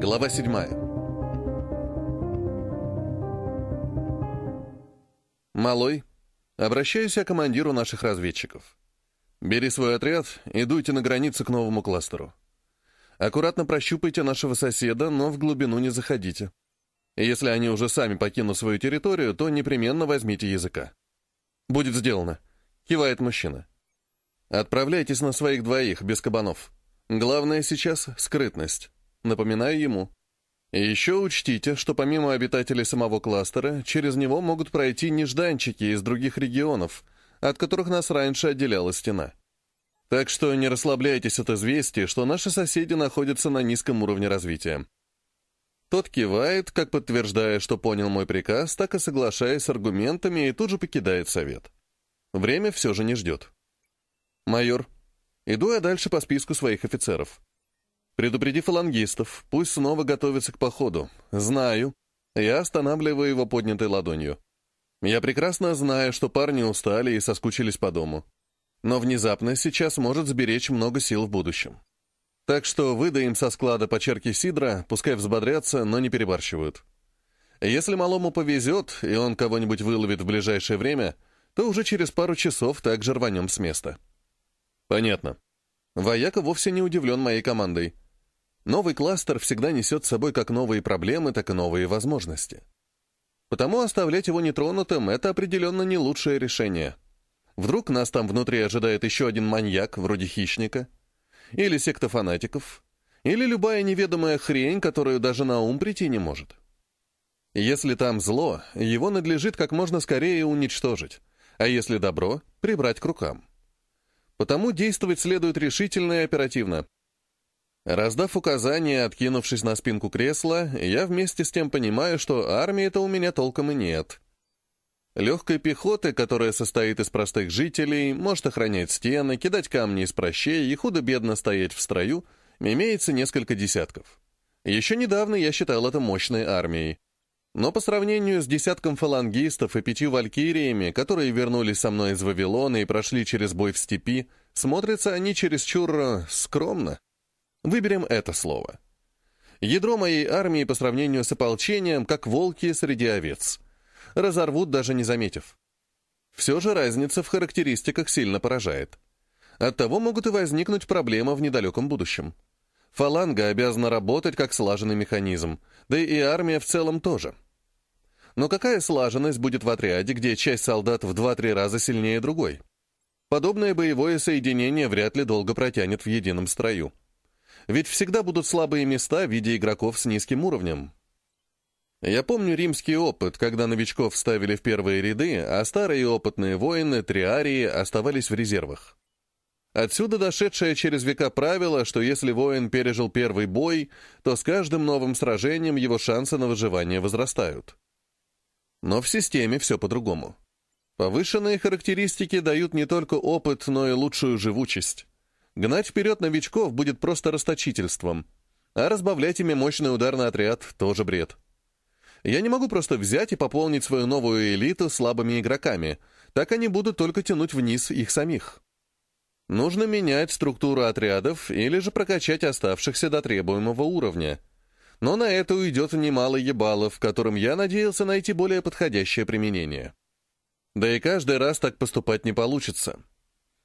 Глава 7. Малой, обращаюсь я к командиру наших разведчиков. Бери свой отряд и дуйте на границу к новому кластеру. Аккуратно прощупайте нашего соседа, но в глубину не заходите. Если они уже сами покинут свою территорию, то непременно возьмите языка. «Будет сделано», — кивает мужчина. «Отправляйтесь на своих двоих, без кабанов. Главное сейчас — скрытность. Напоминаю ему. И еще учтите, что помимо обитателей самого кластера, через него могут пройти нежданчики из других регионов, от которых нас раньше отделяла стена. Так что не расслабляйтесь от известия, что наши соседи находятся на низком уровне развития. Тот кивает, как подтверждая, что понял мой приказ, так и соглашаясь с аргументами и тут же покидает совет. Время все же не ждет. «Майор, иду я дальше по списку своих офицеров. Предупреди фалангистов, пусть снова готовятся к походу. Знаю. Я останавливаю его поднятой ладонью. Я прекрасно знаю, что парни устали и соскучились по дому. Но внезапно сейчас может сберечь много сил в будущем. Так что выдаем со склада по черке сидра, пускай взбодрятся, но не перебарщивают. Если малому повезет, и он кого-нибудь выловит в ближайшее время, то уже через пару часов также рванем с места. Понятно. Вояка вовсе не удивлен моей командой. Новый кластер всегда несет с собой как новые проблемы, так и новые возможности. Потому оставлять его нетронутым — это определенно не лучшее решение. Вдруг нас там внутри ожидает еще один маньяк, вроде хищника, или секта фанатиков, или любая неведомая хрень, которую даже на ум прийти не может. Если там зло, его надлежит как можно скорее уничтожить, а если добро — прибрать к рукам. Потому действовать следует решительно и оперативно — Раздав указания, откинувшись на спинку кресла, я вместе с тем понимаю, что армии-то у меня толком и нет. Легкой пехоты, которая состоит из простых жителей, может охранять стены, кидать камни из прощей и худо-бедно стоять в строю, имеется несколько десятков. Еще недавно я считал это мощной армией. Но по сравнению с десятком фалангистов и пятью валькириями, которые вернулись со мной из Вавилона и прошли через бой в степи, смотрятся они чересчур э, скромно. Выберем это слово. Ядро моей армии по сравнению с ополчением, как волки среди овец. Разорвут, даже не заметив. Все же разница в характеристиках сильно поражает. Оттого могут и возникнуть проблемы в недалеком будущем. Фаланга обязана работать как слаженный механизм, да и армия в целом тоже. Но какая слаженность будет в отряде, где часть солдат в 2-3 раза сильнее другой? Подобное боевое соединение вряд ли долго протянет в едином строю. Ведь всегда будут слабые места в виде игроков с низким уровнем. Я помню римский опыт, когда новичков ставили в первые ряды, а старые опытные воины, триарии, оставались в резервах. Отсюда дошедшее через века правило, что если воин пережил первый бой, то с каждым новым сражением его шансы на выживание возрастают. Но в системе все по-другому. Повышенные характеристики дают не только опыт, но и лучшую живучесть. Гнать вперед новичков будет просто расточительством, а разбавлять ими мощный ударный отряд — тоже бред. Я не могу просто взять и пополнить свою новую элиту слабыми игроками, так они будут только тянуть вниз их самих. Нужно менять структуру отрядов или же прокачать оставшихся до требуемого уровня. Но на это уйдет немало ебалов, которым я надеялся найти более подходящее применение. Да и каждый раз так поступать не получится.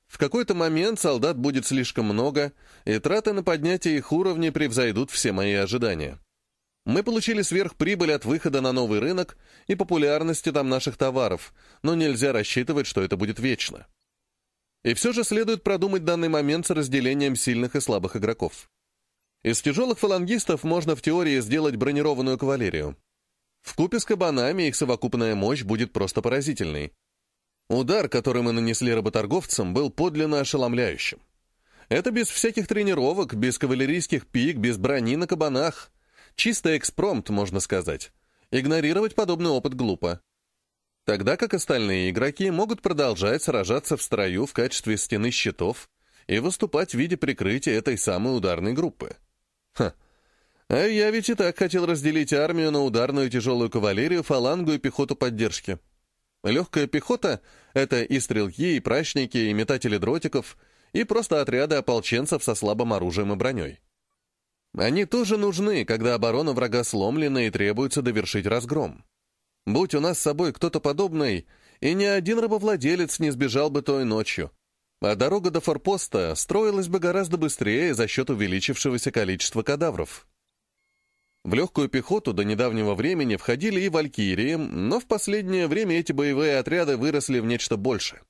В какой-то момент солдат будет слишком много, и траты на поднятие их уровней превзойдут все мои ожидания. Мы получили сверхприбыль от выхода на новый рынок и популярности там наших товаров, но нельзя рассчитывать, что это будет вечно. И все же следует продумать данный момент с разделением сильных и слабых игроков. Из тяжелых фалангистов можно в теории сделать бронированную кавалерию. В купе с кабанами их совокупная мощь будет просто поразительной. Удар, который мы нанесли работорговцам, был подлинно ошеломляющим. Это без всяких тренировок, без кавалерийских пик, без брони на кабанах. Чисто экспромт, можно сказать. Игнорировать подобный опыт глупо. Тогда как остальные игроки могут продолжать сражаться в строю в качестве стены щитов и выступать в виде прикрытия этой самой ударной группы. Ха. А я ведь и так хотел разделить армию на ударную тяжелую кавалерию, фалангу и пехоту поддержки. Легкая пехота — это и стрелки, и прачники, и метатели дротиков, и просто отряды ополченцев со слабым оружием и броней. Они тоже нужны, когда оборона врага сломлена и требуется довершить разгром. Будь у нас с собой кто-то подобный, и ни один рабовладелец не сбежал бы той ночью. А дорога до форпоста строилась бы гораздо быстрее за счет увеличившегося количества кадавров. В легкую пехоту до недавнего времени входили и валькирии, но в последнее время эти боевые отряды выросли в нечто большее.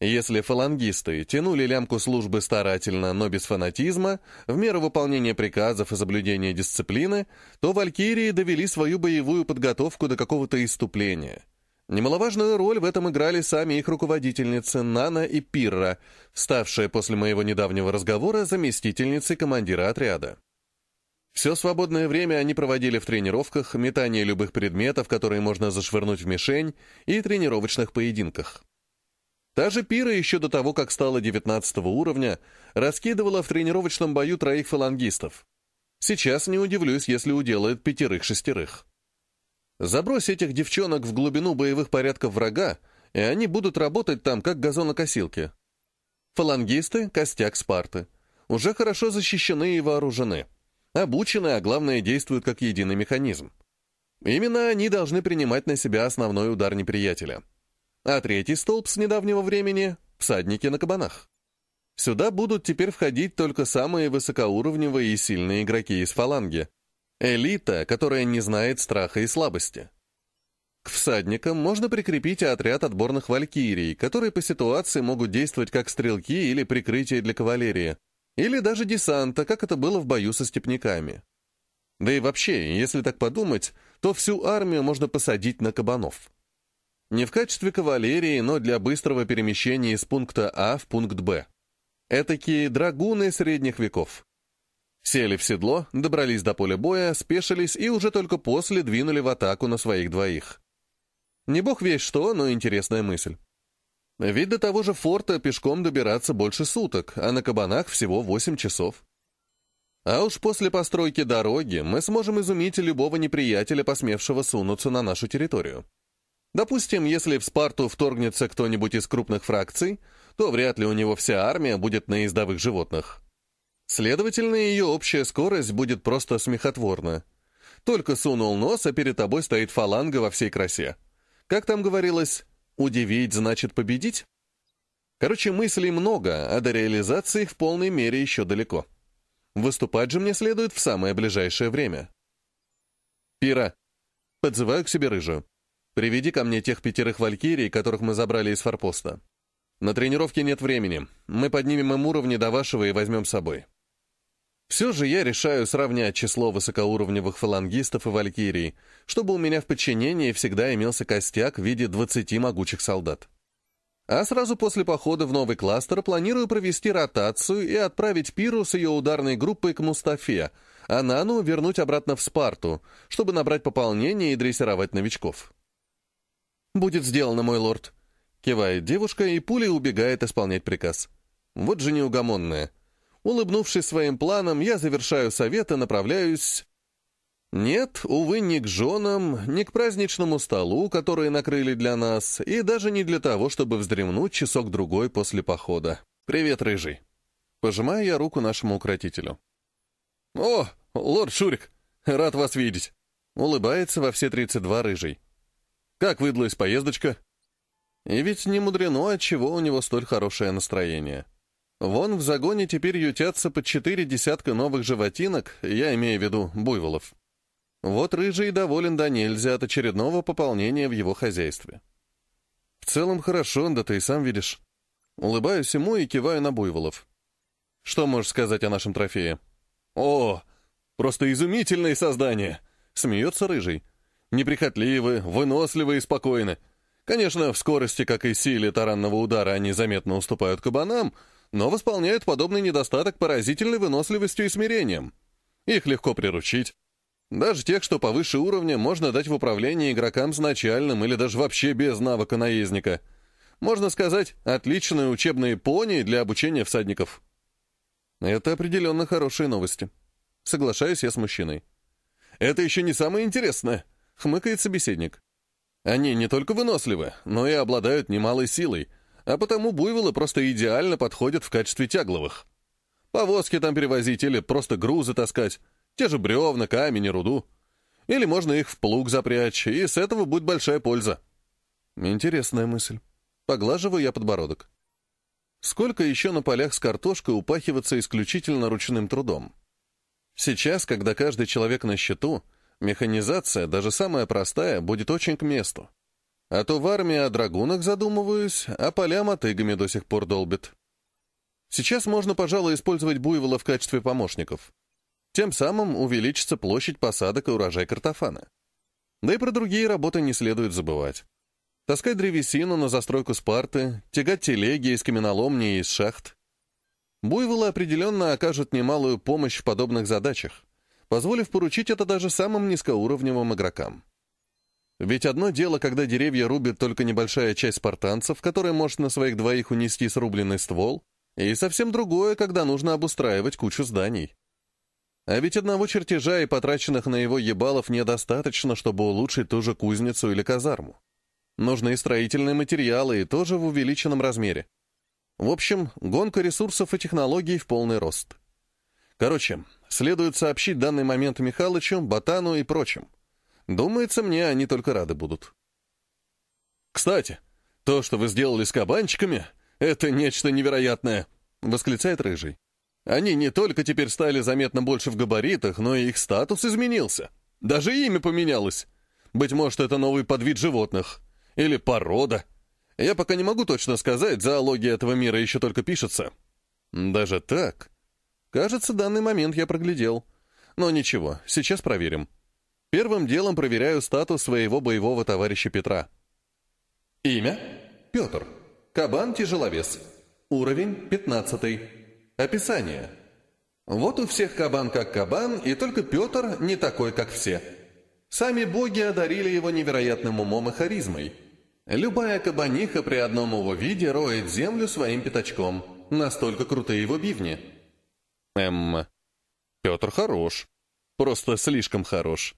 Если фалангисты тянули лямку службы старательно, но без фанатизма, в меру выполнения приказов и соблюдения дисциплины, то валькирии довели свою боевую подготовку до какого-то иступления. Немаловажную роль в этом играли сами их руководительницы Нана и Пирра, ставшие после моего недавнего разговора заместительницей командира отряда. Все свободное время они проводили в тренировках, метании любых предметов, которые можно зашвырнуть в мишень, и тренировочных поединках. Та же Пира еще до того, как стала 19 уровня, раскидывала в тренировочном бою троих фалангистов. Сейчас не удивлюсь, если уделает пятерых-шестерых. Забрось этих девчонок в глубину боевых порядков врага, и они будут работать там, как газонокосилки. Фалангисты — костяк Спарты. Уже хорошо защищены и вооружены. Обучены, а главное, действуют как единый механизм. Именно они должны принимать на себя основной удар неприятеля — а третий столб с недавнего времени — всадники на кабанах. Сюда будут теперь входить только самые высокоуровневые и сильные игроки из фаланги. Элита, которая не знает страха и слабости. К всадникам можно прикрепить отряд отборных валькирий, которые по ситуации могут действовать как стрелки или прикрытие для кавалерии, или даже десанта, как это было в бою со степняками. Да и вообще, если так подумать, то всю армию можно посадить на кабанов. Не в качестве кавалерии, но для быстрого перемещения из пункта А в пункт Б. Этакие драгуны средних веков. Сели в седло, добрались до поля боя, спешились и уже только после двинули в атаку на своих двоих. Не бог весь что, но интересная мысль. Ведь до того же форта пешком добираться больше суток, а на кабанах всего 8 часов. А уж после постройки дороги мы сможем изумить любого неприятеля, посмевшего сунуться на нашу территорию. Допустим, если в Спарту вторгнется кто-нибудь из крупных фракций, то вряд ли у него вся армия будет на ездовых животных. Следовательно, ее общая скорость будет просто смехотворна. Только сунул нос, а перед тобой стоит фаланга во всей красе. Как там говорилось, удивить значит победить? Короче, мыслей много, а до реализации их в полной мере еще далеко. Выступать же мне следует в самое ближайшее время. Пира. Подзываю к себе рыжую. Приведи ко мне тех пятерых валькирий, которых мы забрали из форпоста. На тренировке нет времени. Мы поднимем им уровни до вашего и возьмем с собой. Все же я решаю сравнять число высокоуровневых фалангистов и валькирий, чтобы у меня в подчинении всегда имелся костяк в виде 20 могучих солдат. А сразу после похода в новый кластер планирую провести ротацию и отправить Пиру с ее ударной группой к Мустафе, а Нану вернуть обратно в Спарту, чтобы набрать пополнение и дрессировать новичков. «Будет сделано, мой лорд», — кивает девушка, и пулей убегает исполнять приказ. Вот же неугомонная. Улыбнувшись своим планом, я завершаю совет и направляюсь... Нет, увы, ни к женам, ни к праздничному столу, который накрыли для нас, и даже не для того, чтобы вздремнуть часок-другой после похода. «Привет, рыжий!» Пожимаю я руку нашему укротителю. «О, лорд Шурик, рад вас видеть!» Улыбается во все тридцать два рыжий. Как выдалась поездочка? И ведь не мудрено, от чего у него столь хорошее настроение. Вон в загоне теперь ютятся под четыре десятка новых животинок, я имею в виду буйволов. Вот рыжий доволен до нельзя от очередного пополнения в его хозяйстве. В целом хорошо, да ты и сам видишь. Улыбаюсь ему и киваю на буйволов. Что можешь сказать о нашем трофее? О, просто изумительное создание! Смеется рыжий неприхотливы, выносливы и спокойны. Конечно, в скорости, как и силе таранного удара, они заметно уступают кабанам, но восполняют подобный недостаток поразительной выносливостью и смирением. Их легко приручить. Даже тех, что повыше уровня, можно дать в управление игрокам с начальным или даже вообще без навыка наездника. Можно сказать, отличные учебные пони для обучения всадников. Это определенно хорошие новости. Соглашаюсь я с мужчиной. Это еще не самое интересное хмыкает собеседник. Они не только выносливы, но и обладают немалой силой, а потому буйволы просто идеально подходят в качестве тягловых. Повозки там перевозить или просто грузы таскать. Те же бревна, камень руду. Или можно их в плуг запрячь, и с этого будет большая польза. Интересная мысль. Поглаживаю я подбородок. Сколько еще на полях с картошкой упахиваться исключительно ручным трудом? Сейчас, когда каждый человек на счету, механизация, даже самая простая, будет очень к месту. А то в армии о драгунах задумываюсь, а поля мотыгами до сих пор долбит. Сейчас можно, пожалуй, использовать буйвола в качестве помощников. Тем самым увеличится площадь посадок и урожай картофана. Да и про другие работы не следует забывать. Таскать древесину на застройку Спарты, тягать телеги из каменоломни и из шахт. Буйволы определенно окажут немалую помощь в подобных задачах, позволив поручить это даже самым низкоуровневым игрокам. Ведь одно дело, когда деревья рубит только небольшая часть спартанцев, которая может на своих двоих унести срубленный ствол, и совсем другое, когда нужно обустраивать кучу зданий. А ведь одного чертежа и потраченных на его ебалов недостаточно, чтобы улучшить ту же кузницу или казарму. Нужны строительные материалы и тоже в увеличенном размере. В общем, гонка ресурсов и технологий в полный рост. Короче, следует сообщить данный момент Михалычу, Ботану и прочим. Думается, мне они только рады будут. «Кстати, то, что вы сделали с кабанчиками, это нечто невероятное!» — восклицает Рыжий. Они не только теперь стали заметно больше в габаритах, но и их статус изменился. Даже имя поменялось. Быть может, это новый подвид животных. Или порода. Я пока не могу точно сказать, зоология этого мира еще только пишется. Даже так? Кажется, данный момент я проглядел. Но ничего, сейчас проверим. Первым делом проверяю статус своего боевого товарища Петра. Имя? Петр. Кабан-тяжеловес. Уровень 15. Описание. Вот у всех кабан как кабан, и только Петр не такой, как все. Сами боги одарили его невероятным умом и харизмой. Любая кабаниха при одном его виде роет землю своим пятачком. Настолько крутые его бивни. Эм, Петр хорош. Просто слишком хорош.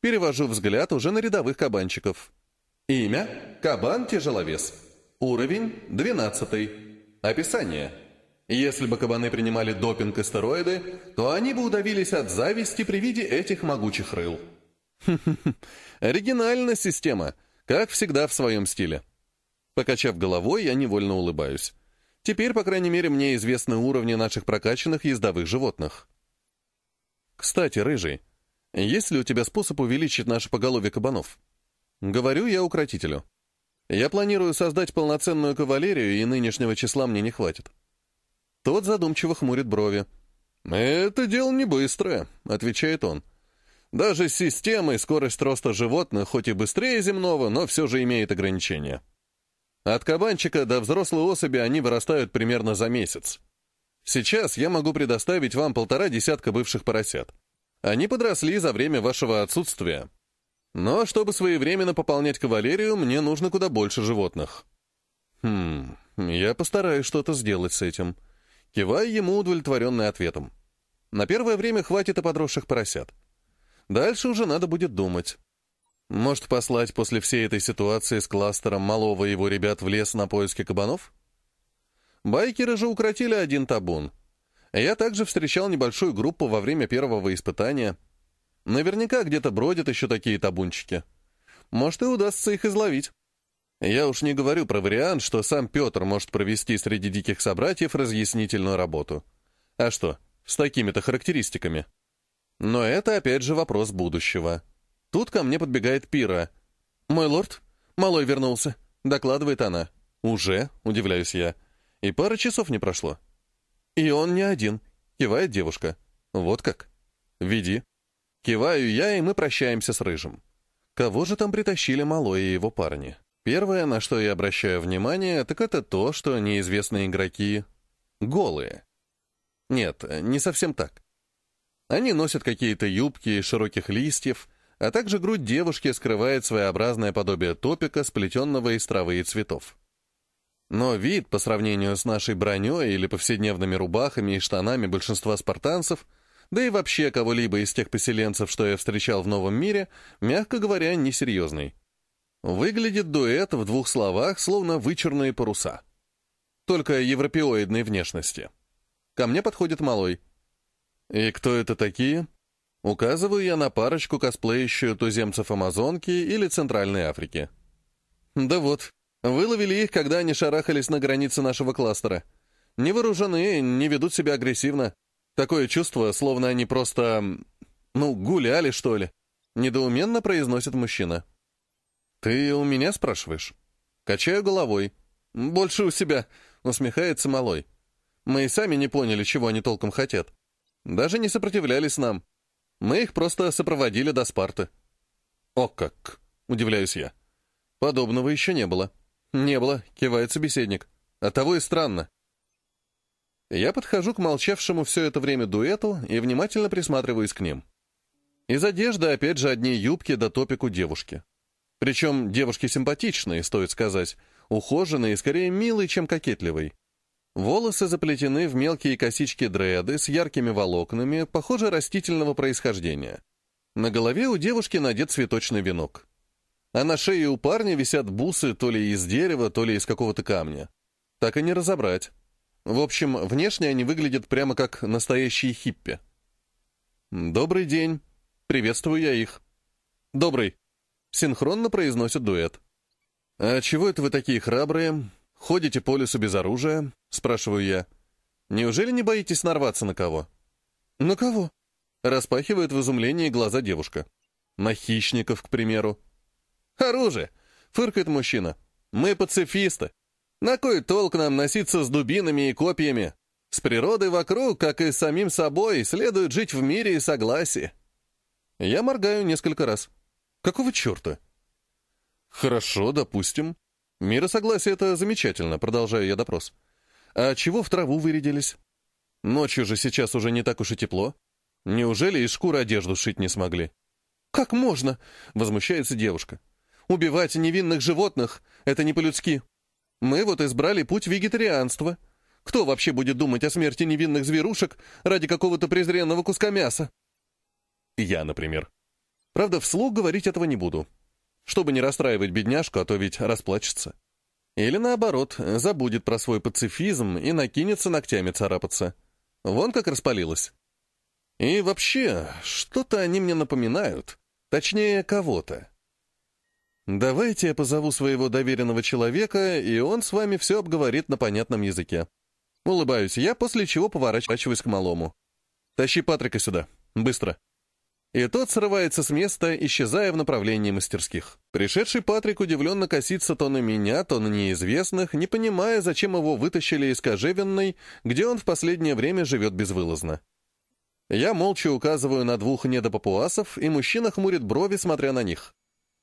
Перевожу взгляд уже на рядовых кабанчиков. Имя – Кабан-тяжеловес. Уровень – 12. Описание – если бы кабаны принимали допинг и стероиды, то они бы удавились от зависти при виде этих могучих рыл. Оригинальная система, как всегда в своем стиле. Покачав головой, я невольно улыбаюсь. Теперь, по крайней мере, мне известны уровни наших прокачанных ездовых животных. Кстати, Рыжий, есть ли у тебя способ увеличить наше поголовье кабанов? Говорю я укротителю. Я планирую создать полноценную кавалерию, и нынешнего числа мне не хватит. Тот задумчиво хмурит брови. «Это дело не быстрое», — отвечает он. «Даже с системой скорость роста животных хоть и быстрее земного, но все же имеет ограничения. От кабанчика до взрослой особи они вырастают примерно за месяц. Сейчас я могу предоставить вам полтора десятка бывших поросят. Они подросли за время вашего отсутствия. Но чтобы своевременно пополнять кавалерию, мне нужно куда больше животных. Хм, я постараюсь что-то сделать с этим». Киваю ему удовлетворенный ответом. На первое время хватит и подросших поросят. Дальше уже надо будет думать. Может, послать после всей этой ситуации с кластером малого его ребят в лес на поиски кабанов? Байкеры же укротили один табун. Я также встречал небольшую группу во время первого испытания. Наверняка где-то бродят еще такие табунчики. Может, и удастся их изловить. Я уж не говорю про вариант, что сам Петр может провести среди диких собратьев разъяснительную работу. А что, с такими-то характеристиками? Но это опять же вопрос будущего. Тут ко мне подбегает Пира. «Мой лорд, малой вернулся», — докладывает она. «Уже?» — удивляюсь я. И пара часов не прошло. «И он не один», — кивает девушка. «Вот как?» «Веди». Киваю я, и мы прощаемся с Рыжим. Кого же там притащили малой и его парни? Первое, на что я обращаю внимание, так это то, что неизвестные игроки голые. Нет, не совсем так. Они носят какие-то юбки из широких листьев, а также грудь девушки скрывает своеобразное подобие топика, сплетенного из травы и цветов. Но вид, по сравнению с нашей броней или повседневными рубахами и штанами большинства спартанцев, да и вообще кого-либо из тех поселенцев, что я встречал в новом мире, мягко говоря, несерьезный. Выглядит дуэт в двух словах, словно вычурные паруса. Только европеоидной внешности. Ко мне подходит малой. «И кто это такие?» Указываю я на парочку, косплеящую туземцев Амазонки или Центральной Африки. «Да вот, выловили их, когда они шарахались на границе нашего кластера. Не вооружены, не ведут себя агрессивно. Такое чувство, словно они просто... ну, гуляли, что ли». Недоуменно произносит мужчина. «Ты у меня спрашиваешь?» Качаю головой. «Больше у себя», — усмехается малой. «Мы и сами не поняли, чего они толком хотят. Даже не сопротивлялись нам. Мы их просто сопроводили до Спарты». «О как!» — удивляюсь я. «Подобного еще не было». «Не было», — кивает собеседник. «А того и странно». Я подхожу к молчавшему все это время дуэту и внимательно присматриваюсь к ним. Из одежды опять же одни юбки до топику девушки. Причем девушки симпатичные, стоит сказать, ухоженные и скорее милые, чем кокетливые. Волосы заплетены в мелкие косички дреды с яркими волокнами, похоже, растительного происхождения. На голове у девушки надет цветочный венок. А на шее у парня висят бусы то ли из дерева, то ли из какого-то камня. Так и не разобрать. В общем, внешне они выглядят прямо как настоящие хиппи. «Добрый день. Приветствую я их». «Добрый», Синхронно произносят дуэт. «А чего это вы такие храбрые? Ходите по лесу без оружия?» — спрашиваю я. «Неужели не боитесь нарваться на кого?» «На кого?» — распахивает в изумлении глаза девушка. «На хищников, к примеру». «Оружие!» — фыркает мужчина. «Мы пацифисты. На кой толк нам носиться с дубинами и копьями? С природой вокруг, как и с самим собой, следует жить в мире и согласии». Я моргаю несколько раз. Какого черта? Хорошо, допустим. Мира согласия — это замечательно, продолжаю я допрос. А чего в траву вырядились? Ночью же сейчас уже не так уж и тепло. Неужели из шкуры одежду шить не смогли? «Как можно?» — возмущается девушка. «Убивать невинных животных — это не по-людски. Мы вот избрали путь вегетарианства. Кто вообще будет думать о смерти невинных зверушек ради какого-то презренного куска мяса?» Я, например. Правда, вслух говорить этого не буду. Чтобы не расстраивать бедняжку, а то ведь расплачется. Или наоборот, забудет про свой пацифизм и накинется ногтями царапаться. Вон как распалилась. И вообще, что-то они мне напоминают. Точнее, кого-то. Давайте я позову своего доверенного человека, и он с вами все обговорит на понятном языке. Улыбаюсь я, после чего поворачиваюсь к малому. Тащи Патрика сюда. Быстро. И тот срывается с места, исчезая в направлении мастерских. Пришедший Патрик удивленно косится то на меня, то на неизвестных, не понимая, зачем его вытащили из кожевенной, где он в последнее время живет безвылазно. Я молча указываю на двух недопапуасов, и мужчина хмурит брови, смотря на них.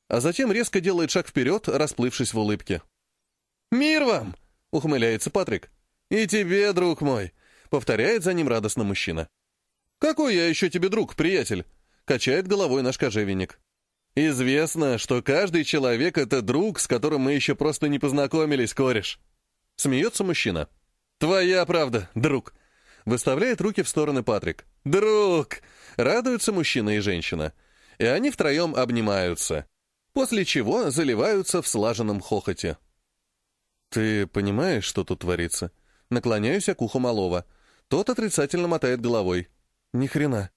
А затем резко делает шаг вперед, расплывшись в улыбке. «Мир вам!» — ухмыляется Патрик. «И тебе, друг мой!» — повторяет за ним радостно мужчина. «Какой я еще тебе друг, приятель?» Качает головой наш кожевенник. Известно, что каждый человек — это друг, с которым мы еще просто не познакомились, кореш. Смеется мужчина. Твоя правда, друг. Выставляет руки в стороны Патрик. Друг! Радуются мужчина и женщина. И они втроем обнимаются. После чего заливаются в слаженном хохоте. «Ты понимаешь, что тут творится?» Наклоняюсь к уху малого. Тот отрицательно мотает головой. «Ни хрена.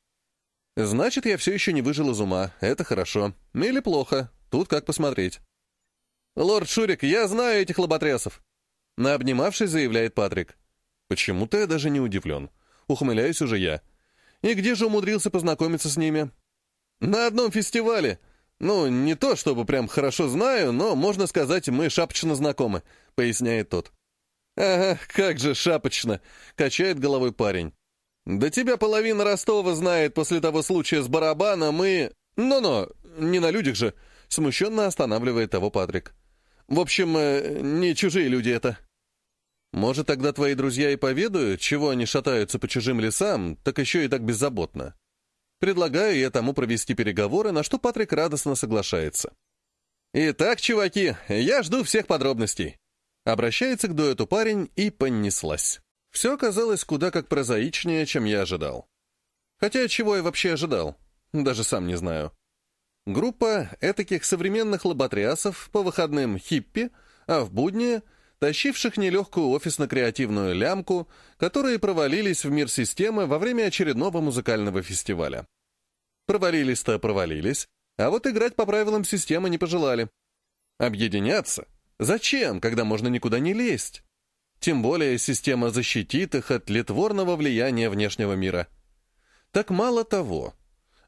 Значит, я все еще не выжил из ума. Это хорошо. Или плохо. Тут как посмотреть. «Лорд Шурик, я знаю этих лоботрясов!» На обнимавшись, заявляет Патрик. «Почему-то я даже не удивлен. Ухмыляюсь уже я. И где же умудрился познакомиться с ними?» «На одном фестивале. Ну, не то чтобы прям хорошо знаю, но, можно сказать, мы шапочно знакомы», — поясняет тот. «Ага, как же шапочно!» — качает головой парень. «Да тебя половина Ростова знает после того случая с барабаном и...» «Но-но, не на людях же!» — смущенно останавливает того Патрик. «В общем, э, не чужие люди это». «Может, тогда твои друзья и поведают, чего они шатаются по чужим лесам, так еще и так беззаботно?» Предлагаю я тому провести переговоры, на что Патрик радостно соглашается. «Итак, чуваки, я жду всех подробностей». Обращается к дуэту парень и понеслась. Все оказалось куда как прозаичнее, чем я ожидал. Хотя чего я вообще ожидал? Даже сам не знаю. Группа этаких современных лоботрясов по выходным хиппи, а в будни тащивших нелегкую офисно-креативную лямку, которые провалились в мир системы во время очередного музыкального фестиваля. Провалились-то провалились, а вот играть по правилам системы не пожелали. Объединяться? Зачем, когда можно никуда не лезть? Тем более система защитит их от литворного влияния внешнего мира. Так мало того,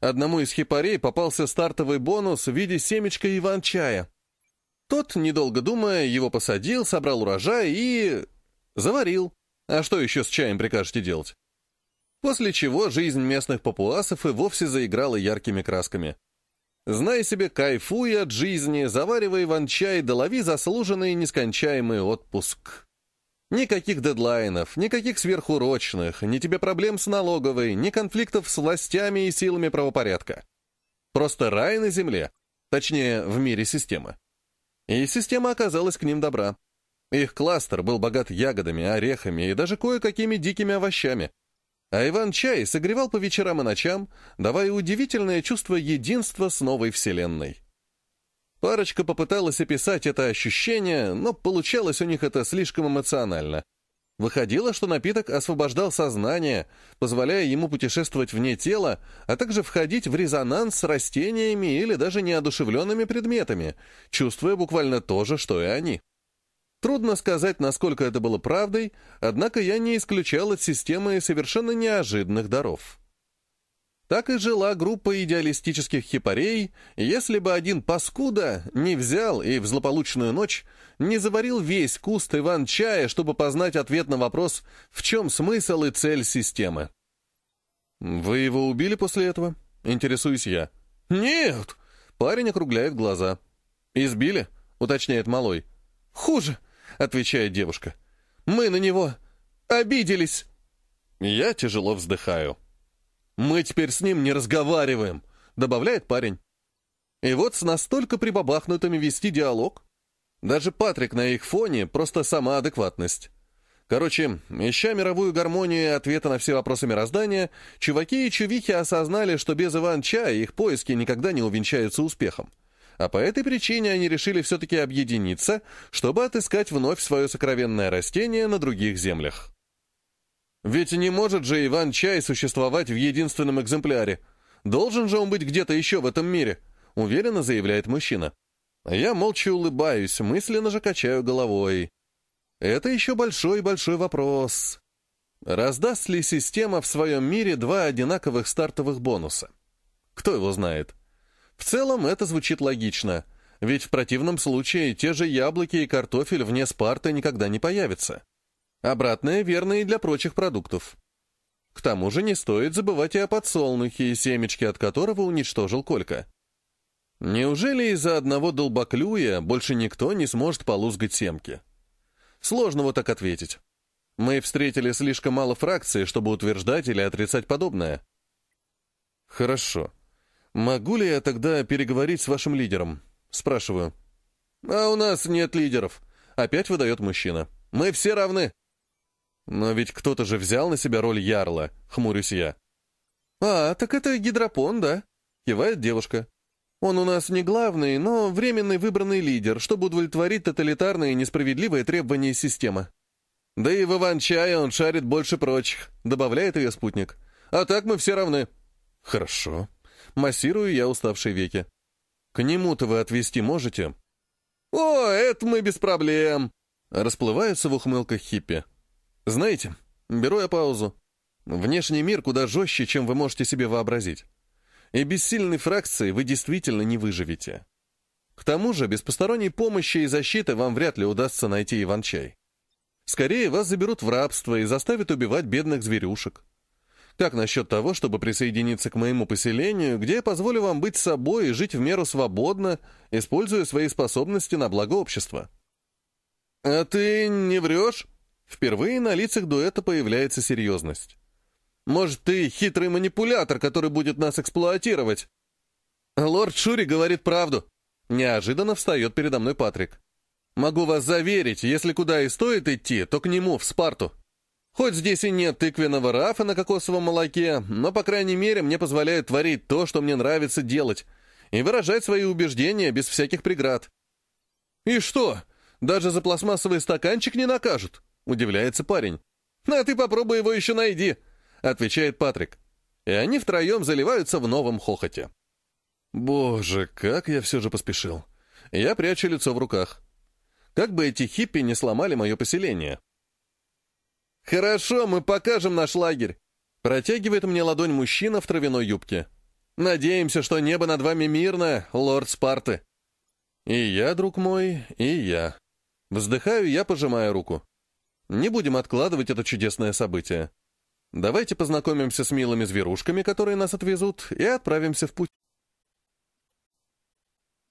одному из хипарей попался стартовый бонус в виде семечка иван-чая. Тот, недолго думая, его посадил, собрал урожай и... заварил. А что еще с чаем прикажете делать? После чего жизнь местных папуасов и вовсе заиграла яркими красками. Знай себе, кайфуй от жизни, заваривай иван-чай, да лови заслуженный нескончаемый отпуск. Никаких дедлайнов, никаких сверхурочных, ни тебе проблем с налоговой, ни конфликтов с властями и силами правопорядка. Просто рай на земле, точнее, в мире системы. И система оказалась к ним добра. Их кластер был богат ягодами, орехами и даже кое-какими дикими овощами. А Иван-чай согревал по вечерам и ночам, давая удивительное чувство единства с новой вселенной. Парочка попыталась описать это ощущение, но получалось у них это слишком эмоционально. Выходило, что напиток освобождал сознание, позволяя ему путешествовать вне тела, а также входить в резонанс с растениями или даже неодушевленными предметами, чувствуя буквально то же, что и они. Трудно сказать, насколько это было правдой, однако я не исключал от системы совершенно неожиданных даров. Так и жила группа идеалистических хипарей, если бы один паскуда не взял и в злополучную ночь не заварил весь куст Иван-чая, чтобы познать ответ на вопрос, в чем смысл и цель системы. «Вы его убили после этого?» — интересуюсь я. «Нет!» — парень округляет глаза. «Избили?» — уточняет малой. «Хуже!» — отвечает девушка. «Мы на него обиделись!» Я тяжело вздыхаю. «Мы теперь с ним не разговариваем», — добавляет парень. И вот с настолько прибабахнутыми вести диалог. Даже Патрик на их фоне просто сама адекватность. Короче, ища мировую гармонию и ответа на все вопросы мироздания, чуваки и чувихи осознали, что без Иван-Ча их поиски никогда не увенчаются успехом. А по этой причине они решили все-таки объединиться, чтобы отыскать вновь свое сокровенное растение на других землях. Ведь не может же Иван-чай существовать в единственном экземпляре. Должен же он быть где-то еще в этом мире, уверенно заявляет мужчина. Я молча улыбаюсь, мысленно же качаю головой. Это еще большой-большой вопрос. Раздаст ли система в своем мире два одинаковых стартовых бонуса? Кто его знает? В целом это звучит логично, ведь в противном случае те же яблоки и картофель вне Спарты никогда не появятся. Обратное верно и для прочих продуктов. К тому же не стоит забывать и о подсолнухе, семечки от которого уничтожил Колька. Неужели из-за одного долбоклюя больше никто не сможет полузгать семки? Сложно вот так ответить. Мы встретили слишком мало фракций, чтобы утверждать или отрицать подобное. Хорошо. Могу ли я тогда переговорить с вашим лидером? Спрашиваю. А у нас нет лидеров. Опять выдает мужчина. Мы все равны. «Но ведь кто-то же взял на себя роль ярла», — хмурюсь я. «А, так это гидропон, да?» — кивает девушка. «Он у нас не главный, но временный выбранный лидер, чтобы удовлетворить тоталитарные несправедливые требования системы». «Да и в Иван-чае он шарит больше прочих», — добавляет ее спутник. «А так мы все равны». «Хорошо». Массирую я уставшие веки. «К нему-то вы отвезти можете?» «О, это мы без проблем!» Расплываются в ухмылках хиппи. Знаете, беру я паузу. Внешний мир куда жестче, чем вы можете себе вообразить. И без сильной фракции вы действительно не выживете. К тому же, без посторонней помощи и защиты вам вряд ли удастся найти Иван-чай. Скорее, вас заберут в рабство и заставят убивать бедных зверюшек. Как насчет того, чтобы присоединиться к моему поселению, где я позволю вам быть собой и жить в меру свободно, используя свои способности на благо общества? «А ты не врешь?» Впервые на лицах дуэта появляется серьезность. «Может, ты хитрый манипулятор, который будет нас эксплуатировать?» «Лорд Шури говорит правду». Неожиданно встает передо мной Патрик. «Могу вас заверить, если куда и стоит идти, то к нему, в Спарту. Хоть здесь и нет тыквенного рафа на кокосовом молоке, но, по крайней мере, мне позволяет творить то, что мне нравится делать, и выражать свои убеждения без всяких преград». «И что?» Даже за пластмассовый стаканчик не накажут», — удивляется парень. «А ты попробуй его еще найди», — отвечает Патрик. И они втроем заливаются в новом хохоте. Боже, как я все же поспешил. Я прячу лицо в руках. Как бы эти хиппи не сломали мое поселение. «Хорошо, мы покажем наш лагерь», — протягивает мне ладонь мужчина в травяной юбке. «Надеемся, что небо над вами мирно, лорд Спарты». И я, друг мой, и я. Вздыхаю я, пожимая руку. Не будем откладывать это чудесное событие. Давайте познакомимся с милыми зверушками, которые нас отвезут, и отправимся в путь.